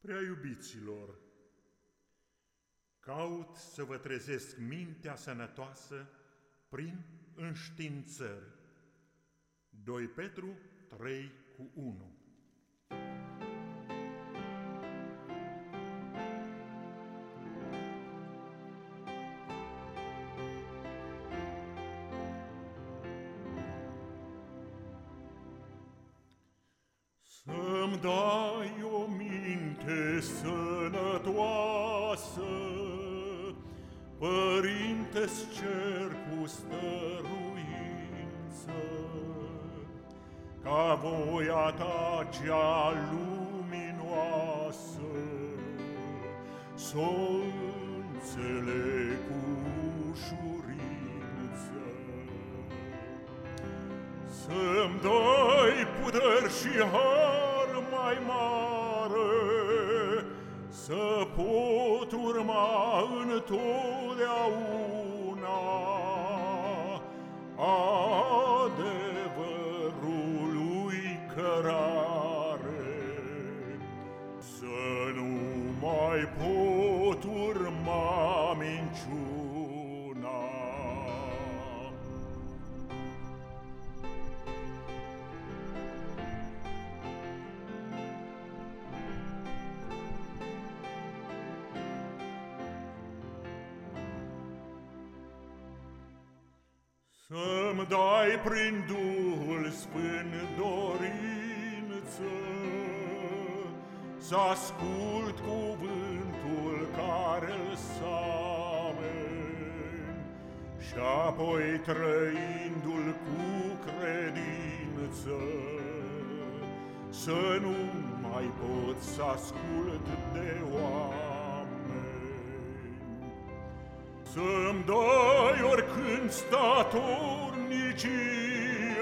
Prea iubiților, caut să vă trezesc mintea sănătoasă prin înștiințări. 2 Petru 3 cu 1 Să-mi dai o minte sănătoasă, Părinte-ți cer cu stăruință, Ca voia ta cea luminoasă, S-o înțeleg cu ușurință. Să-mi dai puteri și har mai mare, Să pot urma întotdeauna adevărului cărare. Să nu mai pot urma minciuna. Să-mi dai prin Duhul Sfânt dorință, Să ascult cuvântul care-l samen, Și apoi trăindu-l cu credință, Să nu mai pot să ascult de oameni. Să-mi dai oricând statornicie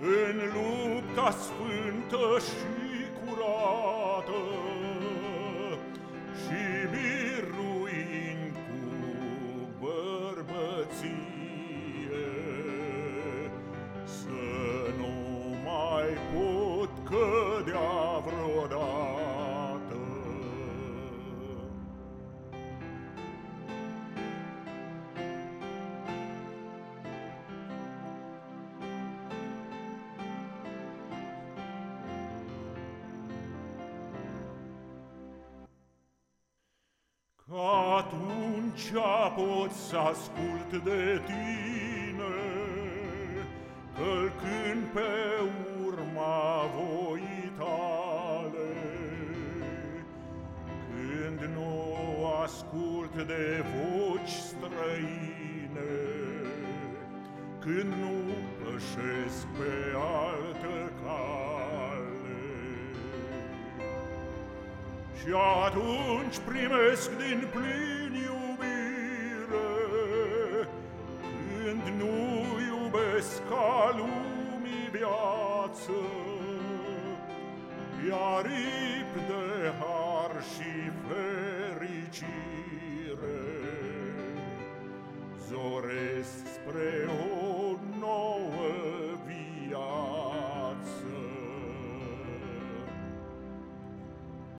În lupta sfântă și curată Și biruind cu bărbăție Să nu mai pot cădea atunci pot să ascult de tine, Călcând pe urma voii tale. Când nu ascult de voci străine, Când nu pășesc pe altă Și atunci primesc din plin iubire, Când nu iubesc ca lumii viață, Iar rip de har și fericire, Zoresc spre o